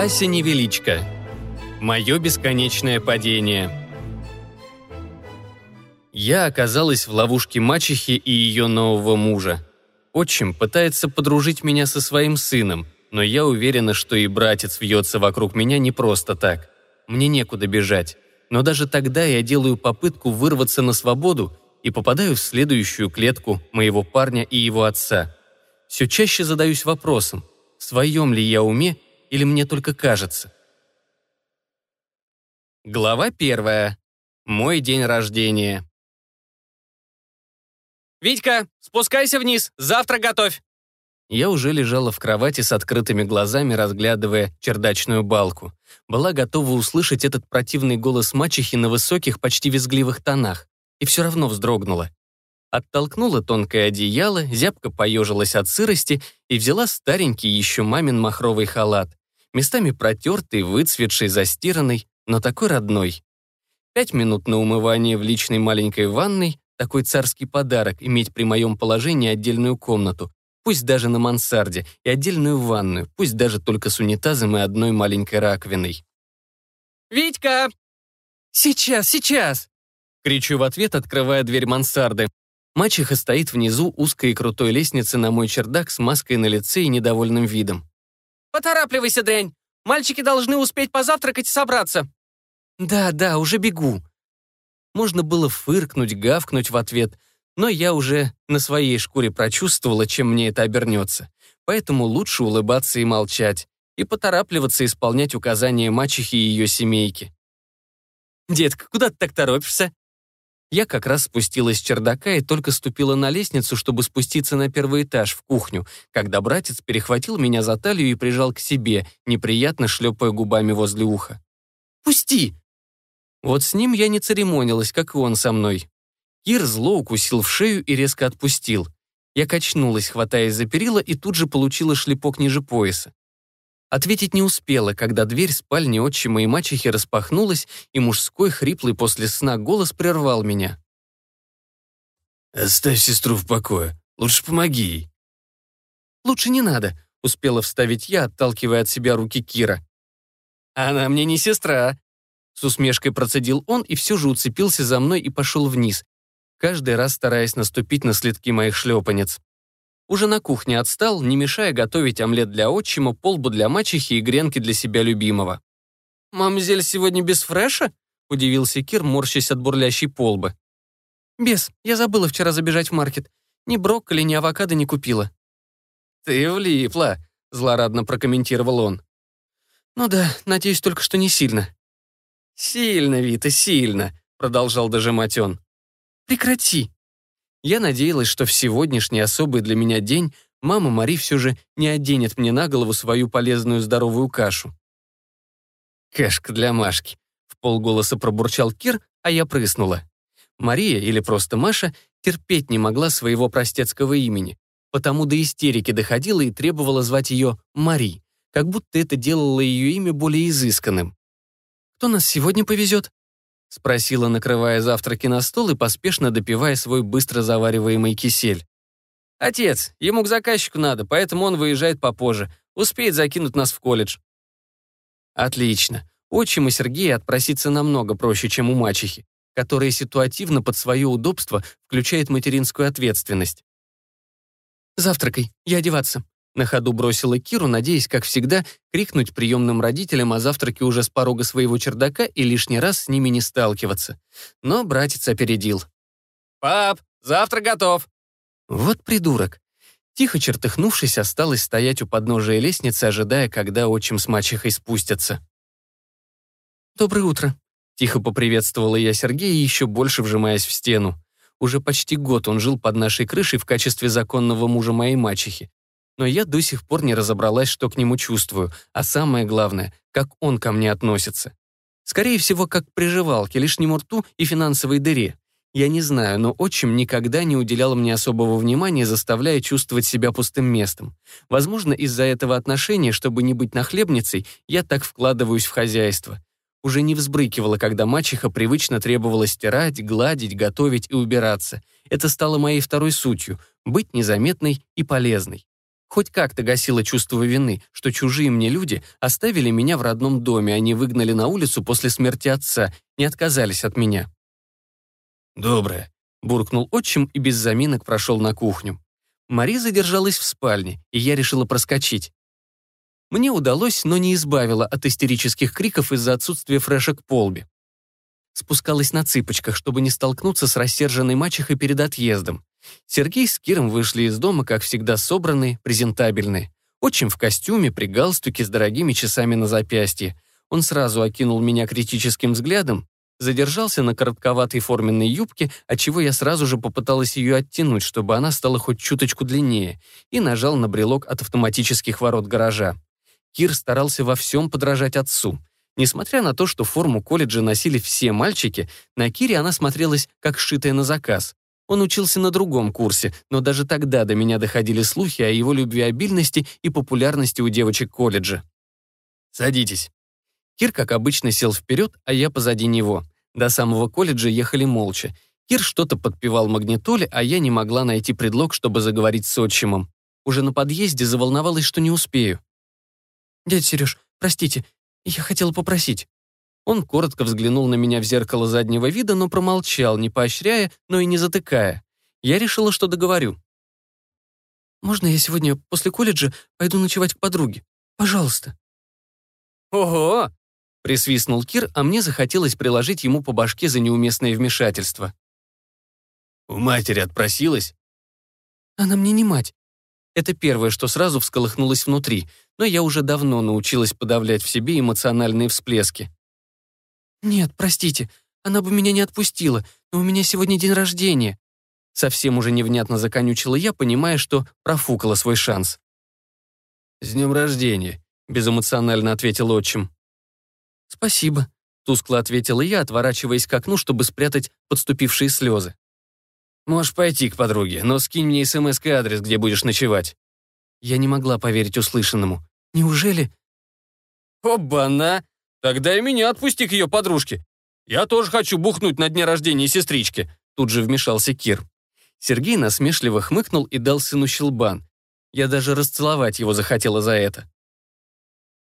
Ася Невеличко. Мое бесконечное падение. Я оказалась в ловушке мачехи и ее нового мужа. Отчим пытается подружить меня со своим сыном, но я уверена, что и братец вьется вокруг меня не просто так. Мне некуда бежать. Но даже тогда я делаю попытку вырваться на свободу и попадаю в следующую клетку моего парня и его отца. Все чаще задаюсь вопросом, в своем ли я уме или мне только кажется. Глава первая. Мой день рождения. «Витька, спускайся вниз, завтра готовь!» Я уже лежала в кровати с открытыми глазами, разглядывая чердачную балку. Была готова услышать этот противный голос мачехи на высоких, почти визгливых тонах. И все равно вздрогнула. Оттолкнула тонкое одеяло, зябко поежилась от сырости и взяла старенький еще мамин махровый халат. Местами протертый, выцветший, застиранный, но такой родной. Пять минут на умывание в личной маленькой ванной, такой царский подарок иметь при моем положении отдельную комнату, пусть даже на мансарде, и отдельную ванную, пусть даже только с унитазом и одной маленькой раковиной. «Витька!» «Сейчас, сейчас!» Кричу в ответ, открывая дверь мансарды. Мачеха стоит внизу узкой и крутой лестницы на мой чердак с маской на лице и недовольным видом. «Поторапливайся, дрянь! Мальчики должны успеть позавтракать и собраться!» «Да, да, уже бегу!» Можно было фыркнуть, гавкнуть в ответ, но я уже на своей шкуре прочувствовала, чем мне это обернется. Поэтому лучше улыбаться и молчать, и поторапливаться исполнять указания мачехи и ее семейки. «Детка, куда ты так торопишься?» Я как раз спустилась с чердака и только ступила на лестницу, чтобы спуститься на первый этаж, в кухню, когда братец перехватил меня за талию и прижал к себе, неприятно шлепая губами возле уха. «Пусти!» Вот с ним я не церемонилась, как и он со мной. Кир зло укусил в шею и резко отпустил. Я качнулась, хватаясь за перила, и тут же получила шлепок ниже пояса. Ответить не успела, когда дверь спальни отчима и мачехи распахнулась, и мужской, хриплый после сна голос прервал меня. «Оставь сестру в покое. Лучше помоги ей». «Лучше не надо», — успела вставить я, отталкивая от себя руки Кира. «Она мне не сестра», — с усмешкой процедил он и все же уцепился за мной и пошел вниз, каждый раз стараясь наступить на следки моих шлепанец. Уже на кухне отстал, не мешая готовить омлет для отчима, полбу для мачехи и гренки для себя любимого. «Мамзель сегодня без фреша?» — удивился Кир, морщась от бурлящей полбы. «Без. Я забыла вчера забежать в маркет. Ни брокколи, ни авокадо не купила». «Ты влипла», — злорадно прокомментировал он. «Ну да, надеюсь только, что не сильно». «Сильно, Вита, сильно», — продолжал дожимать он. «Прекрати», я надеялась, что в сегодняшний особый для меня день мама Мари все же не оденет мне на голову свою полезную здоровую кашу. «Кашка для Машки», — в полголоса пробурчал Кир, а я прыснула. Мария, или просто Маша, терпеть не могла своего простецкого имени, потому до истерики доходила и требовала звать ее Мари, как будто это делало ее имя более изысканным. «Кто нас сегодня повезет?» — спросила, накрывая завтраки на стол и поспешно допивая свой быстро завариваемый кисель. «Отец, ему к заказчику надо, поэтому он выезжает попозже. Успеет закинуть нас в колледж». «Отлично. Отчим и Сергея отпроситься намного проще, чем у мачехи, которая ситуативно под свое удобство включает материнскую ответственность. «Завтракай, я одеваться», на ходу бросила Киру, надеясь, как всегда, крикнуть приемным родителям о завтраке уже с порога своего чердака и лишний раз с ними не сталкиваться. Но братец опередил. «Пап, завтрак готов!» Вот придурок. Тихо чертыхнувшись, осталось стоять у подножия лестницы, ожидая, когда отчим с мачехой спустятся. «Доброе утро», — тихо поприветствовала я Сергея, еще больше вжимаясь в стену. Уже почти год он жил под нашей крышей в качестве законного мужа моей мачехи но я до сих пор не разобралась, что к нему чувствую, а самое главное, как он ко мне относится. Скорее всего, как приживалке, лишнему рту и финансовой дыре. Я не знаю, но отчим никогда не уделял мне особого внимания, заставляя чувствовать себя пустым местом. Возможно, из-за этого отношения, чтобы не быть нахлебницей, я так вкладываюсь в хозяйство. Уже не взбрыкивала, когда мачеха привычно требовала стирать, гладить, готовить и убираться. Это стало моей второй сутью — быть незаметной и полезной. Хоть как-то гасило чувство вины, что чужие мне люди оставили меня в родном доме, они выгнали на улицу после смерти отца, не отказались от меня. «Доброе», — буркнул отчим и без заминок прошел на кухню. Мари задержалась в спальне, и я решила проскочить. Мне удалось, но не избавило от истерических криков из-за отсутствия фреша к полби. Спускалась на цыпочках, чтобы не столкнуться с рассерженной мачехой перед отъездом. Сергей с Киром вышли из дома, как всегда, собранные, презентабельные. Отчим в костюме, при галстуке, с дорогими часами на запястье. Он сразу окинул меня критическим взглядом, задержался на коротковатой форменной юбке, отчего я сразу же попыталась ее оттянуть, чтобы она стала хоть чуточку длиннее, и нажал на брелок от автоматических ворот гаража. Кир старался во всем подражать отцу. Несмотря на то, что форму колледжа носили все мальчики, на Кире она смотрелась как сшитая на заказ. Он учился на другом курсе, но даже тогда до меня доходили слухи о его любвеобильности и популярности у девочек колледжа. «Садитесь». Кир, как обычно, сел вперед, а я позади него. До самого колледжа ехали молча. Кир что-то подпевал магнитоле, а я не могла найти предлог, чтобы заговорить с отчимом. Уже на подъезде заволновалась, что не успею. «Дядя Сереж, простите, я хотела попросить». Он коротко взглянул на меня в зеркало заднего вида, но промолчал, не поощряя, но и не затыкая. Я решила, что договорю. «Можно я сегодня после колледжа пойду ночевать к подруге? Пожалуйста». «Ого!» — присвистнул Кир, а мне захотелось приложить ему по башке за неуместное вмешательство. «У матери отпросилась?» «Она мне не мать. Это первое, что сразу всколыхнулось внутри, но я уже давно научилась подавлять в себе эмоциональные всплески. «Нет, простите, она бы меня не отпустила, но у меня сегодня день рождения». Совсем уже невнятно законючила я, понимая, что профукала свой шанс. «С днем рождения», — безэмоционально ответил отчим. «Спасибо», — тускло ответила я, отворачиваясь к окну, чтобы спрятать подступившие слезы. «Можешь пойти к подруге, но скинь мне смс адрес, где будешь ночевать». Я не могла поверить услышанному. «Неужели?» «Оба-на! Тогда и меня отпусти к ее подружке. Я тоже хочу бухнуть на дне рождения сестрички», тут же вмешался Кир. Сергей насмешливо хмыкнул и дал сыну щелбан. Я даже расцеловать его захотела за это.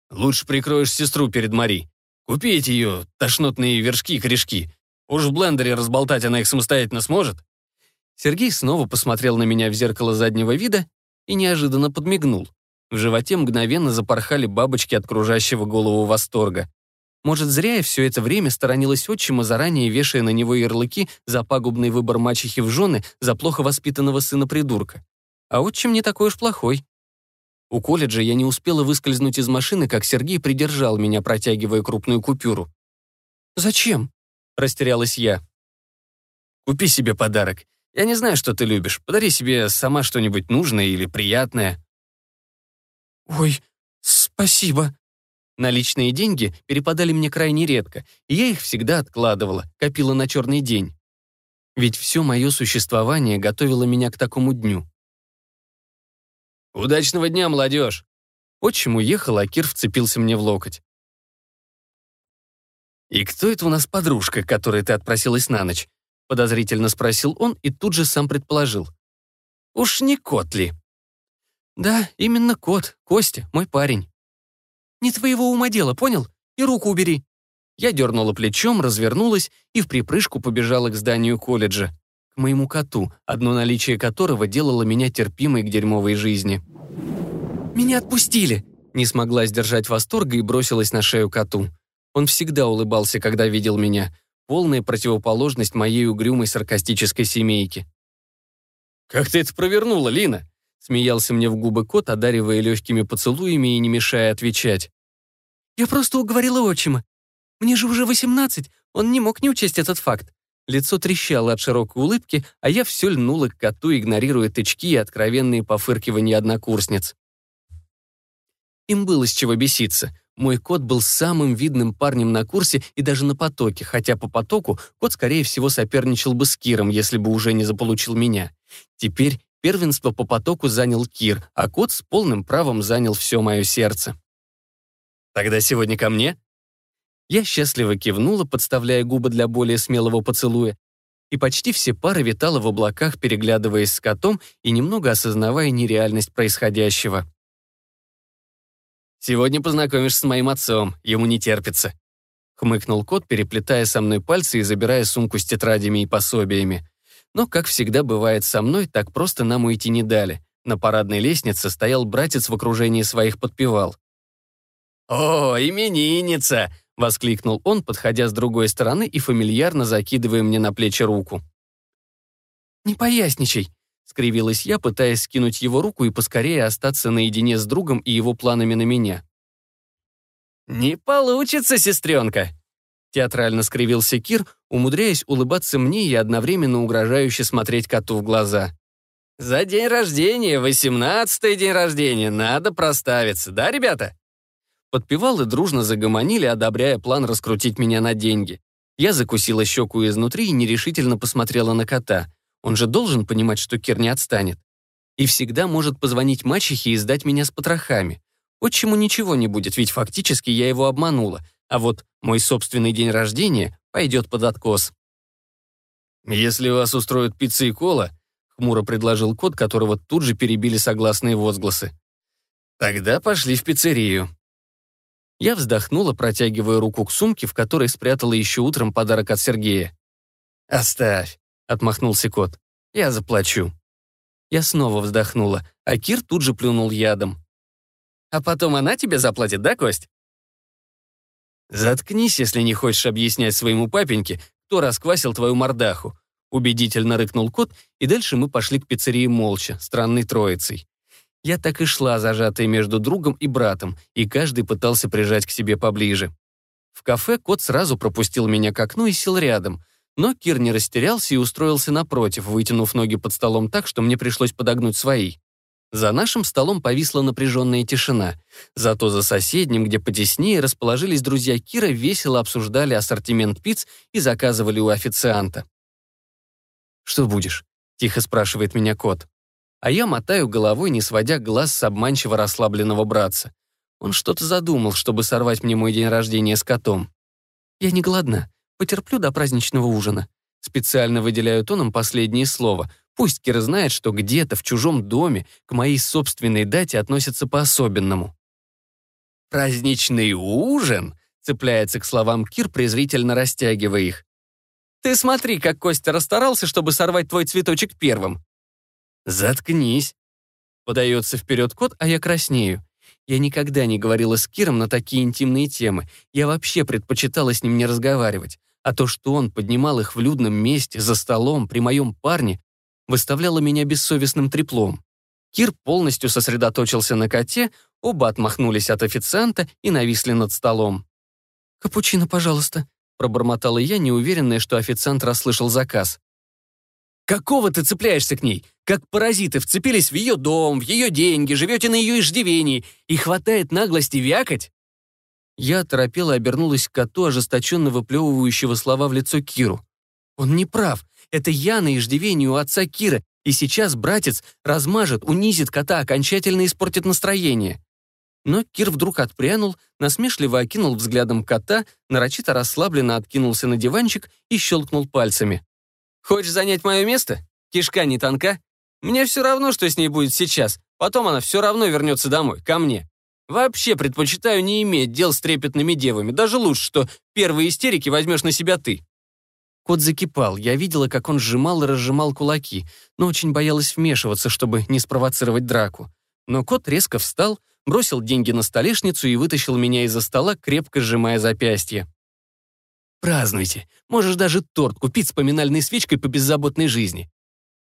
«Лучше прикроешь сестру перед Мари. Купи эти ее тошнотные вершки и корешки. Уж в блендере разболтать она их самостоятельно сможет». Сергей снова посмотрел на меня в зеркало заднего вида и неожиданно подмигнул. В животе мгновенно запорхали бабочки от кружащего голову восторга. Может, зря я все это время сторонилась отчима, заранее вешая на него ярлыки за пагубный выбор мачехи в жены за плохо воспитанного сына-придурка. А отчим не такой уж плохой. У колледжа я не успела выскользнуть из машины, как Сергей придержал меня, протягивая крупную купюру. «Зачем?» — растерялась я. «Купи себе подарок. Я не знаю, что ты любишь. Подари себе сама что-нибудь нужное или приятное». «Ой, спасибо». Наличные деньги перепадали мне крайне редко, и я их всегда откладывала, копила на черный день. Ведь все мое существование готовило меня к такому дню. «Удачного дня, молодежь!» Отчим уехал, а Кир вцепился мне в локоть. «И кто это у нас подружка, которой ты отпросилась на ночь?» Подозрительно спросил он и тут же сам предположил. «Уж не кот ли?» «Да, именно кот, Костя, мой парень». «Не твоего ума дело, понял? И руку убери». Я дернула плечом, развернулась и в припрыжку побежала к зданию колледжа. К моему коту, одно наличие которого делало меня терпимой к дерьмовой жизни. «Меня отпустили!» Не смогла сдержать восторга и бросилась на шею коту. Он всегда улыбался, когда видел меня. Полная противоположность моей угрюмой саркастической семейки. «Как ты это провернула, Лина?» Смеялся мне в губы кот, одаривая легкими поцелуями и не мешая отвечать. «Я просто уговорила отчима. Мне же уже восемнадцать, он не мог не учесть этот факт». Лицо трещало от широкой улыбки, а я все льнула к коту, игнорируя тычки и откровенные пофыркивания однокурсниц. Им было с чего беситься. Мой кот был самым видным парнем на курсе и даже на потоке, хотя по потоку кот, скорее всего, соперничал бы с Киром, если бы уже не заполучил меня. Теперь Первенство по потоку занял Кир, а кот с полным правом занял все мое сердце. «Тогда сегодня ко мне?» Я счастливо кивнула, подставляя губы для более смелого поцелуя. и почти все пары витала в облаках, переглядываясь с котом и немного осознавая нереальность происходящего. «Сегодня познакомишься с моим отцом, ему не терпится», — хмыкнул кот, переплетая со мной пальцы и забирая сумку с тетрадями и пособиями. Но, как всегда бывает со мной, так просто нам уйти не дали. На парадной лестнице стоял братец в окружении своих подпевал. «О, именинница!» — воскликнул он, подходя с другой стороны и фамильярно закидывая мне на плечи руку. «Не поясничай», — скривилась я, пытаясь скинуть его руку и поскорее остаться наедине с другом и его планами на меня. «Не получится, сестренка!» Театрально скривился Кир, умудряясь улыбаться мне и одновременно угрожающе смотреть коту в глаза. «За день рождения, восемнадцатый день рождения, надо проставиться, да, ребята?» Подпевалы дружно загомонили, одобряя план раскрутить меня на деньги. Я закусила щеку изнутри и нерешительно посмотрела на кота. Он же должен понимать, что Кир не отстанет. И всегда может позвонить мачехе и сдать меня с потрохами. Вот чему ничего не будет, ведь фактически я его обманула. А вот мой собственный день рождения пойдет под откос. «Если вас устроят пицца и кола», — хмуро предложил кот, которого тут же перебили согласные возгласы. «Тогда пошли в пиццерию». Я вздохнула, протягивая руку к сумке, в которой спрятала еще утром подарок от Сергея. «Оставь», — отмахнулся кот. «Я заплачу». Я снова вздохнула, а Кир тут же плюнул ядом. «А потом она тебе заплатит, да, Кость?» «Заткнись, если не хочешь объяснять своему папеньке, кто расквасил твою мордаху», убедительно рыкнул кот, и дальше мы пошли к пиццерии молча, странной троицей. Я так и шла, зажатая между другом и братом, и каждый пытался прижать к себе поближе. В кафе кот сразу пропустил меня к окну и сел рядом, но Кир не растерялся и устроился напротив, вытянув ноги под столом так, что мне пришлось подогнуть свои. За нашим столом повисла напряженная тишина. Зато за соседним, где потеснее, расположились друзья Кира, весело обсуждали ассортимент пиц и заказывали у официанта. «Что будешь?» — тихо спрашивает меня кот а я мотаю головой, не сводя глаз с обманчиво расслабленного братца. Он что-то задумал, чтобы сорвать мне мой день рождения с котом. Я не голодна, потерплю до праздничного ужина. Специально выделяю тоном последнее слово. Пусть Кир знает, что где-то в чужом доме к моей собственной дате относятся по-особенному. «Праздничный ужин?» — цепляется к словам Кир, презрительно растягивая их. «Ты смотри, как Костя расстарался, чтобы сорвать твой цветочек первым. «Заткнись!» Подается вперед кот, а я краснею. Я никогда не говорила с Киром на такие интимные темы. Я вообще предпочитала с ним не разговаривать. А то, что он поднимал их в людном месте, за столом, при моем парне, выставляло меня бессовестным треплом. Кир полностью сосредоточился на коте, оба отмахнулись от официанта и нависли над столом. «Капучино, пожалуйста», — пробормотала я, неуверенная, что официант расслышал заказ. Какого ты цепляешься к ней? Как паразиты вцепились в ее дом, в ее деньги, живете на ее иждивении, и хватает наглости вякать? Я торопела обернулась к коту, ожесточенно выплевывающего слова в лицо Киру. Он не прав. Это я на иждивении у отца Кира, и сейчас братец размажет, унизит кота, окончательно испортит настроение. Но Кир вдруг отпрянул, насмешливо окинул взглядом кота, нарочито расслабленно откинулся на диванчик и щелкнул пальцами. Хочешь занять мое место? Кишка не тонка? Мне все равно, что с ней будет сейчас. Потом она все равно вернется домой, ко мне. Вообще предпочитаю не иметь дел с трепетными девами. Даже лучше, что первые истерики возьмешь на себя ты. Кот закипал. Я видела, как он сжимал и разжимал кулаки, но очень боялась вмешиваться, чтобы не спровоцировать драку. Но кот резко встал, бросил деньги на столешницу и вытащил меня из-за стола, крепко сжимая запястье. Празднуйте. Можешь даже торт купить с поминальной свечкой по беззаботной жизни.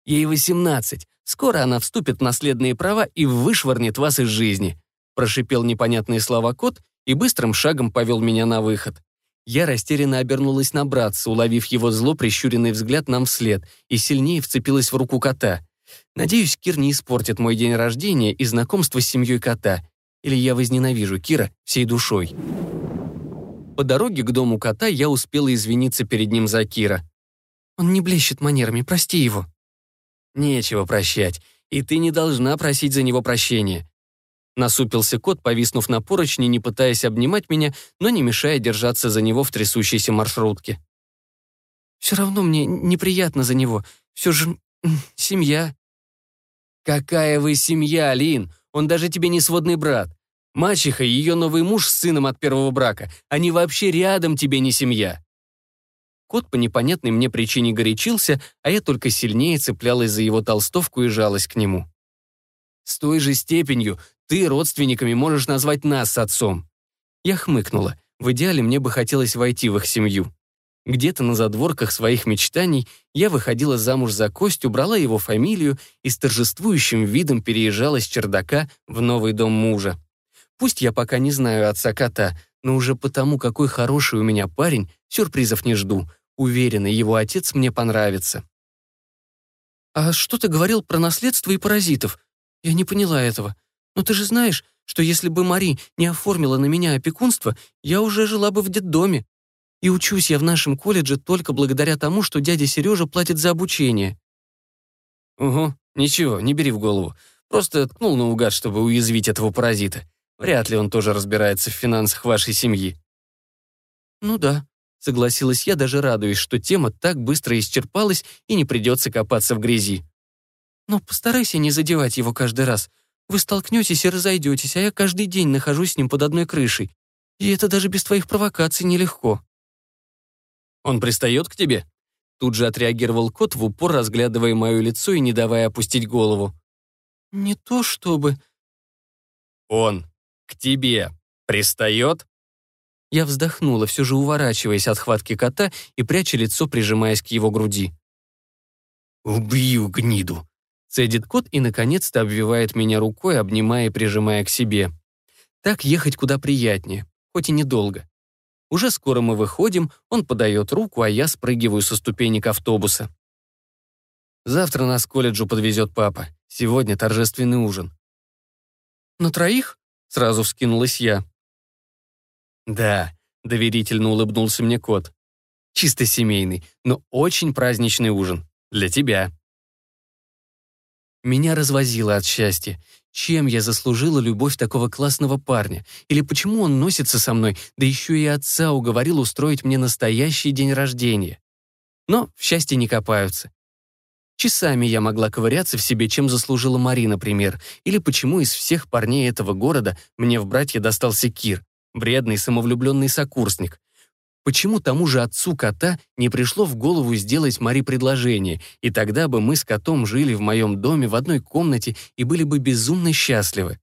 Ей 18. Скоро она вступит в наследные права и вышвырнет вас из жизни. Прошипел непонятные слова кот и быстрым шагом повел меня на выход. Я растерянно обернулась на братца, уловив его зло прищуренный взгляд нам вслед, и сильнее вцепилась в руку кота. Надеюсь, Кир не испортит мой день рождения и знакомство с семьей кота. Или я возненавижу Кира всей душой. По дороге к дому кота я успела извиниться перед ним за Кира. «Он не блещет манерами, прости его». «Нечего прощать, и ты не должна просить за него прощения». Насупился кот, повиснув на поручни, не пытаясь обнимать меня, но не мешая держаться за него в трясущейся маршрутке. Все равно мне неприятно за него. Все же семья». «Какая вы семья, Лин? Он даже тебе не сводный брат. Мачеха и ее новый муж с сыном от первого брака. Они вообще рядом тебе не семья». Кот по непонятной мне причине горячился, а я только сильнее цеплялась за его толстовку и жалась к нему. «С той же степенью ты родственниками можешь назвать нас с отцом». Я хмыкнула. В идеале мне бы хотелось войти в их семью. Где-то на задворках своих мечтаний я выходила замуж за Костю, брала его фамилию и с торжествующим видом переезжала с чердака в новый дом мужа. Пусть я пока не знаю отца кота, но уже потому, какой хороший у меня парень, сюрпризов не жду. Уверена, его отец мне понравится. «А что ты говорил про наследство и паразитов? Я не поняла этого. Но ты же знаешь, что если бы Мари не оформила на меня опекунство, я уже жила бы в детдоме. И учусь я в нашем колледже только благодаря тому, что дядя Сережа платит за обучение». «Угу, ничего, не бери в голову. Просто ткнул наугад, чтобы уязвить этого паразита. Вряд ли он тоже разбирается в финансах вашей семьи». «Ну да», — согласилась я, даже радуясь, что тема так быстро исчерпалась и не придется копаться в грязи. «Но постарайся не задевать его каждый раз. Вы столкнетесь и разойдетесь, а я каждый день нахожусь с ним под одной крышей. И это даже без твоих провокаций нелегко». «Он пристает к тебе?» Тут же отреагировал кот, в упор разглядывая мое лицо и не давая опустить голову. «Не то чтобы...» «Он к тебе пристает?» Я вздохнула, все же уворачиваясь от хватки кота и пряча лицо, прижимаясь к его груди. «Убью гниду!» Цедит кот и, наконец-то, обвивает меня рукой, обнимая и прижимая к себе. Так ехать куда приятнее, хоть и недолго. Уже скоро мы выходим, он подает руку, а я спрыгиваю со ступенек автобуса. Завтра нас к колледжу подвезет папа. Сегодня торжественный ужин. «На троих?» — сразу вскинулась я. «Да», — доверительно улыбнулся мне кот. «Чисто семейный, но очень праздничный ужин. Для тебя». Меня развозило от счастья. Чем я заслужила любовь такого классного парня? Или почему он носится со мной, да еще и отца уговорил устроить мне настоящий день рождения? Но в счастье не копаются. Часами я могла ковыряться в себе, чем заслужила Мари, например, или почему из всех парней этого города мне в братья достался Кир, вредный самовлюбленный сокурсник. Почему тому же отцу кота не пришло в голову сделать Мари предложение, и тогда бы мы с котом жили в моем доме в одной комнате и были бы безумно счастливы?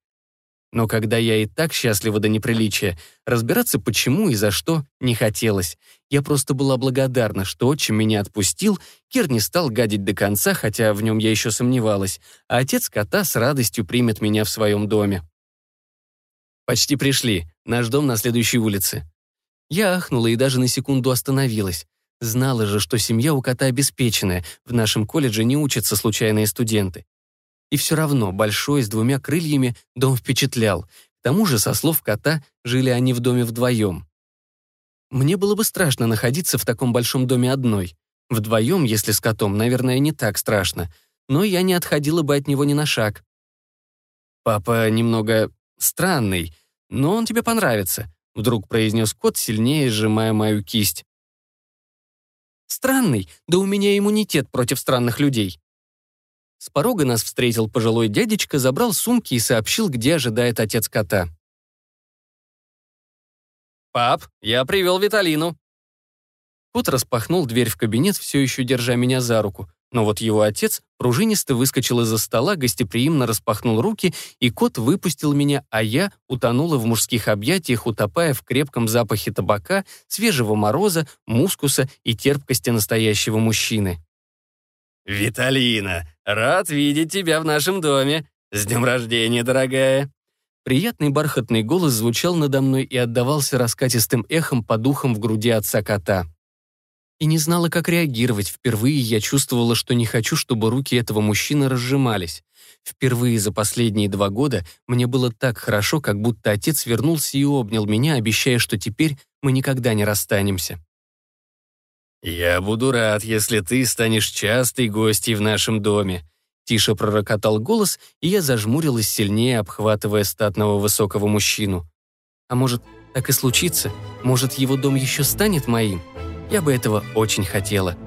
Но когда я и так счастлива до неприличия, разбираться почему и за что не хотелось. Я просто была благодарна, что отчим меня отпустил, Кир не стал гадить до конца, хотя в нем я еще сомневалась, а отец кота с радостью примет меня в своем доме. «Почти пришли. Наш дом на следующей улице». Я ахнула и даже на секунду остановилась. Знала же, что семья у кота обеспеченная, в нашем колледже не учатся случайные студенты. И все равно большой, с двумя крыльями, дом впечатлял. К тому же, со слов кота, жили они в доме вдвоем. Мне было бы страшно находиться в таком большом доме одной. Вдвоем, если с котом, наверное, не так страшно. Но я не отходила бы от него ни на шаг. «Папа немного странный, но он тебе понравится», вдруг произнес кот, сильнее сжимая мою кисть. «Странный? Да у меня иммунитет против странных людей», с порога нас встретил пожилой дядечка, забрал сумки и сообщил, где ожидает отец кота. «Пап, я привел Виталину». Кот распахнул дверь в кабинет, все еще держа меня за руку. Но вот его отец пружинисто выскочил из-за стола, гостеприимно распахнул руки, и кот выпустил меня, а я утонула в мужских объятиях, утопая в крепком запахе табака, свежего мороза, мускуса и терпкости настоящего мужчины. «Виталина, рад видеть тебя в нашем доме. С днем рождения, дорогая!» Приятный бархатный голос звучал надо мной и отдавался раскатистым эхом по духам в груди отца кота. И не знала, как реагировать. Впервые я чувствовала, что не хочу, чтобы руки этого мужчины разжимались. Впервые за последние два года мне было так хорошо, как будто отец вернулся и обнял меня, обещая, что теперь мы никогда не расстанемся. «Я буду рад, если ты станешь частой гостьей в нашем доме», Тише пророкотал голос, и я зажмурилась сильнее, обхватывая статного высокого мужчину. «А может, так и случится? Может, его дом еще станет моим? Я бы этого очень хотела».